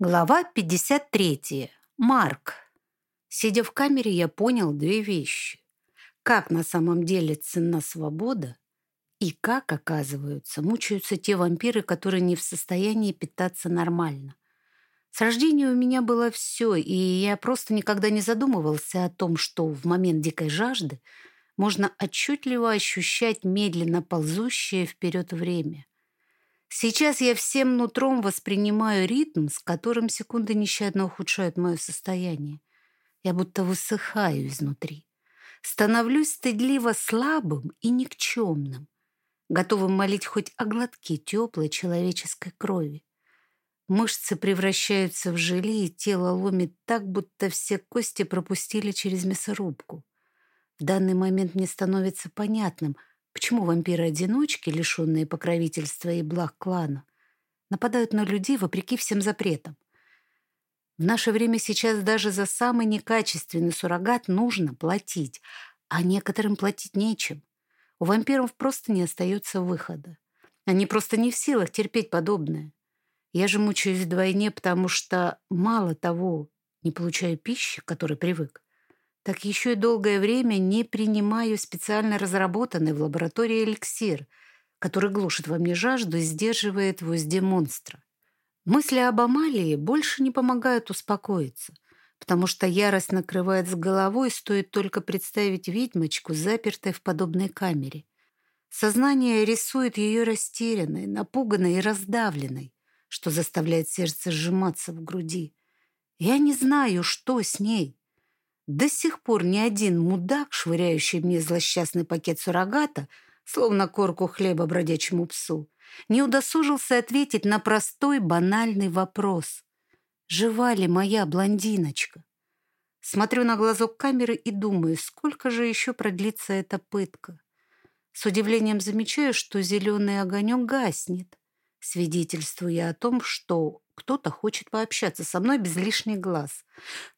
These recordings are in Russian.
Глава 53. Марк. Сидя в камере, я понял две вещи. Как на самом деле ценна свобода и как, оказывается, мучаются те вампиры, которые не в состоянии питаться нормально. С рождения у меня было все, и я просто никогда не задумывался о том, что в момент дикой жажды можно отчетливо ощущать медленно ползущее вперед время. Сейчас я всем нутром воспринимаю ритм, с которым секунды нещадно ухудшают мое состояние. Я будто высыхаю изнутри. Становлюсь стыдливо слабым и никчемным, готовым молить хоть о глотке теплой человеческой крови. Мышцы превращаются в желе, и тело ломит так, будто все кости пропустили через мясорубку. В данный момент мне становится понятным — Почему вампиры-одиночки, лишенные покровительства и благ клана, нападают на людей вопреки всем запретам? В наше время сейчас даже за самый некачественный суррогат нужно платить, а некоторым платить нечем. У вампиров просто не остается выхода. Они просто не в силах терпеть подобное. Я же мучаюсь вдвойне, потому что мало того не получаю пищи, к которой привык, так еще и долгое время не принимаю специально разработанный в лаборатории эликсир, который глушит во мне жажду и сдерживает в узде монстра. Мысли об Амалии больше не помогают успокоиться, потому что ярость накрывает с головой, стоит только представить ведьмочку, запертой в подобной камере. Сознание рисует ее растерянной, напуганной и раздавленной, что заставляет сердце сжиматься в груди. Я не знаю, что с ней, до сих пор ни один мудак, швыряющий мне злосчастный пакет суррогата, словно корку хлеба бродячему псу, не удосужился ответить на простой банальный вопрос. Жива ли моя блондиночка? Смотрю на глазок камеры и думаю, сколько же еще продлится эта пытка. С удивлением замечаю, что зеленый огонек гаснет, свидетельствуя о том, что кто-то хочет пообщаться со мной без лишних глаз.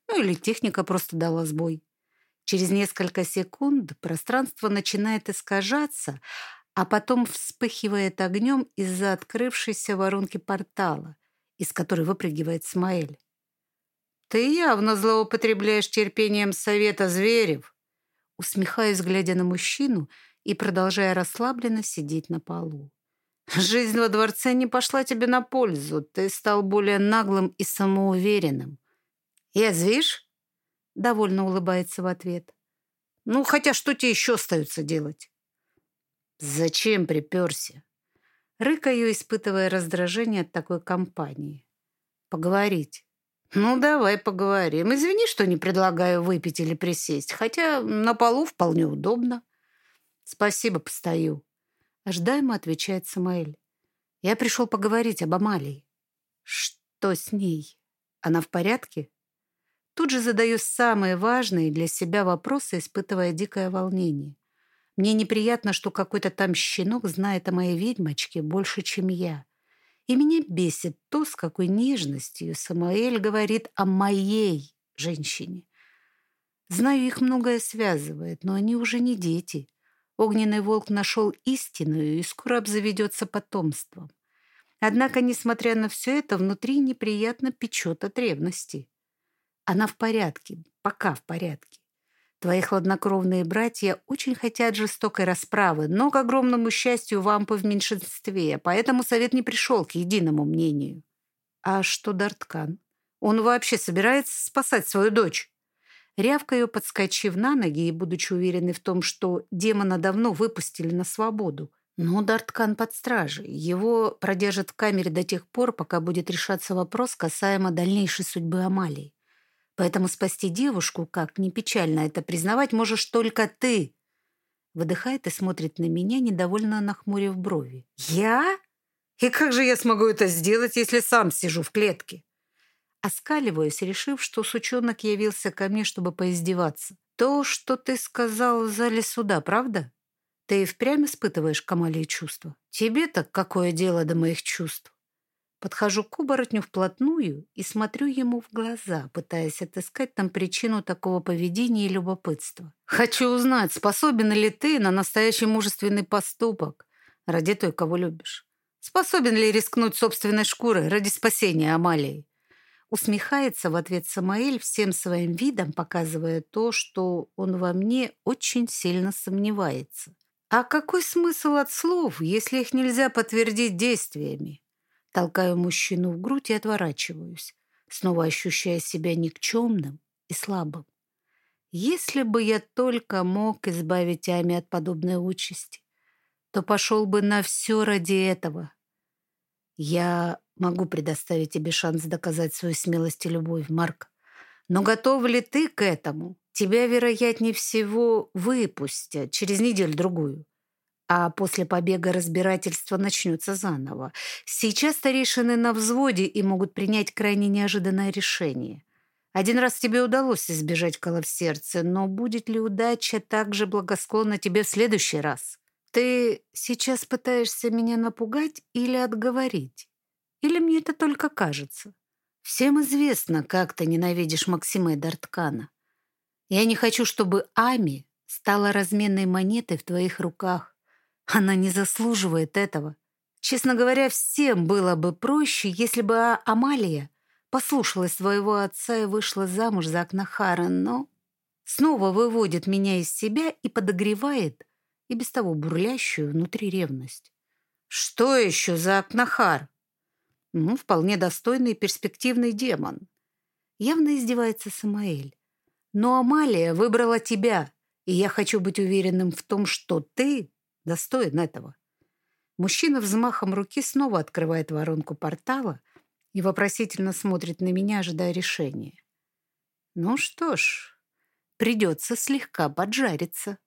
Ну или техника просто дала сбой. Через несколько секунд пространство начинает искажаться, а потом вспыхивает огнем из-за открывшейся воронки портала, из которой выпрыгивает Смаэль. «Ты явно злоупотребляешь терпением совета зверев!» Усмехаюсь, глядя на мужчину и продолжая расслабленно сидеть на полу. Жизнь во дворце не пошла тебе на пользу. Ты стал более наглым и самоуверенным. Язвишь? Довольно улыбается в ответ. Ну, хотя что тебе еще остается делать? Зачем приперся? Рыкаю, испытывая раздражение от такой компании. Поговорить. Ну, давай поговорим. Извини, что не предлагаю выпить или присесть, хотя на полу вполне удобно. Спасибо, постою. Ожидаемо отвечает Самаэль. Я пришел поговорить об Амалии. Что с ней? Она в порядке? Тут же задаю самые важные для себя вопросы, испытывая дикое волнение. Мне неприятно, что какой-то там щенок знает о моей ведьмочке больше, чем я. И меня бесит то, с какой нежностью Самуэль говорит о моей женщине. Знаю, их многое связывает, но они уже не дети. Огненный волк нашел истинную и скоро обзаведется потомством. Однако, несмотря на все это, внутри неприятно печет от ревности. Она в порядке, пока в порядке. Твои хладнокровные братья очень хотят жестокой расправы, но, к огромному счастью, вампы в меньшинстве, поэтому совет не пришел к единому мнению. А что Дарткан? Он вообще собирается спасать свою дочь? Рявкаю, подскочив на ноги и будучи уверенной в том, что демона давно выпустили на свободу. Но Дарткан под стражей. Его продержат в камере до тех пор, пока будет решаться вопрос касаемо дальнейшей судьбы Амалии. Поэтому спасти девушку, как не печально это признавать, можешь только ты. Выдыхает и смотрит на меня, недовольно нахмурив брови. Я? И как же я смогу это сделать, если сам сижу в клетке? Оскаливаюсь, решив, что сучонок явился ко мне, чтобы поиздеваться. То, что ты сказал в зале суда, правда? Ты и впрямь испытываешь к Амалии чувства? Тебе-то какое дело до моих чувств? Подхожу к оборотню вплотную и смотрю ему в глаза, пытаясь отыскать там причину такого поведения и любопытства. Хочу узнать, способен ли ты на настоящий мужественный поступок ради той, кого любишь. Способен ли рискнуть собственной шкурой ради спасения Амалии? Усмехается в ответ Самаэль, всем своим видом показывая то, что он во мне очень сильно сомневается. А какой смысл от слов, если их нельзя подтвердить действиями? Толкаю мужчину в грудь и отворачиваюсь, снова ощущая себя никчемным и слабым. Если бы я только мог избавить Ами от подобной участи, то пошел бы на все ради этого. Я могу предоставить тебе шанс доказать свою смелость и любовь, Марк. Но готов ли ты к этому? Тебя, вероятнее всего, выпустят через неделю-другую. А после побега разбирательство начнется заново. Сейчас старейшины на взводе и могут принять крайне неожиданное решение. Один раз тебе удалось избежать кола в сердце, но будет ли удача так же благосклонна тебе в следующий раз? Ты сейчас пытаешься меня напугать или отговорить? Или мне это только кажется? Всем известно, как ты ненавидишь Максима Дарткана. Я не хочу, чтобы Ами стала разменной монетой в твоих руках. Она не заслуживает этого. Честно говоря, всем было бы проще, если бы Амалия послушалась своего отца и вышла замуж за Акнахара, но снова выводит меня из себя и подогревает и без того бурлящую внутри ревность. Что еще за Акнахар? Ну, вполне достойный и перспективный демон. Явно издевается Самаэль. Но Амалия выбрала тебя, и я хочу быть уверенным в том, что ты достоин этого. Мужчина взмахом руки снова открывает воронку портала и вопросительно смотрит на меня, ожидая решения. Ну что ж, придется слегка поджариться.